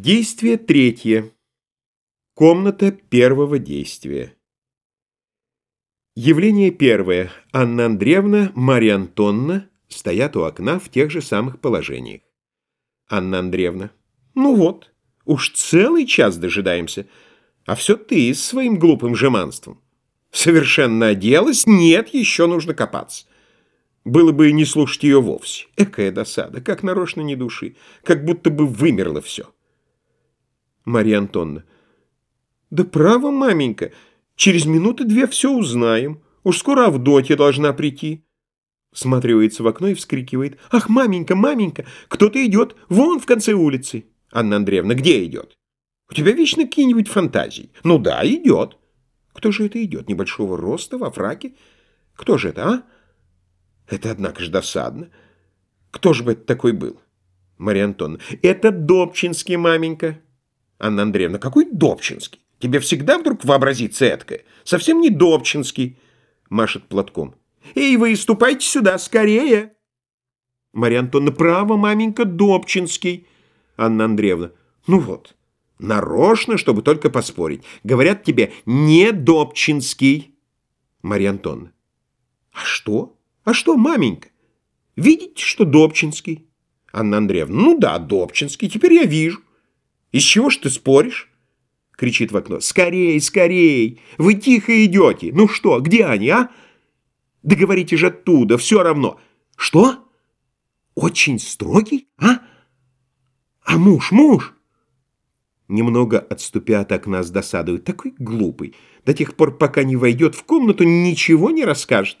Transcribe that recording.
Действие третье. Комната первого действия. Явление первое. Анна Андреевна, Марья Антонна стоят у окна в тех же самых положениях. Анна Андреевна. Ну вот, уж целый час дожидаемся, а все ты с своим глупым жеманством. Совершенно оделась? Нет, еще нужно копаться. Было бы не слушать ее вовсе. Экая досада, как нарочно не души, как будто бы вымерло все. Марья Антонна. Да право, маменька, через минуты две все узнаем. Уж скоро Авдотья должна прийти. Сматривается в окно и вскрикивает. Ах, маменька, маменька, кто-то идет вон в конце улицы. Анна Андреевна, где идет? У тебя вечно какие-нибудь фантазии. Ну да, идет. Кто же это идет? Небольшого роста, во фраке? Кто же это, а? Это, однако же, досадно. Кто же бы это такой был? Марья Антоновна. Это Добчинский, маменька. Анна Андреевна, какой Добчинский? Тебе всегда вдруг вообразится эткое? Совсем не Добчинский. Машет платком. Эй, вы ступайте сюда, скорее. Марья Антоновна, право, маменька, Добчинский. Анна Андреевна, ну вот, нарочно, чтобы только поспорить. Говорят тебе, не Добчинский. Марья Антоновна, а что? А что, маменька? Видите, что Добчинский? Анна Андреевна, ну да, Добчинский, теперь я вижу. «Из чего ж ты споришь?» — кричит в окно. «Скорей, скорей! Вы тихо идете! Ну что, где они, а? Да говорите же оттуда, все равно. Что? Очень строгий, а? А муж, муж?» Немного отступя от окна с досадой, такой глупый. До тех пор, пока не войдет в комнату, ничего не расскажет.